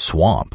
swamp.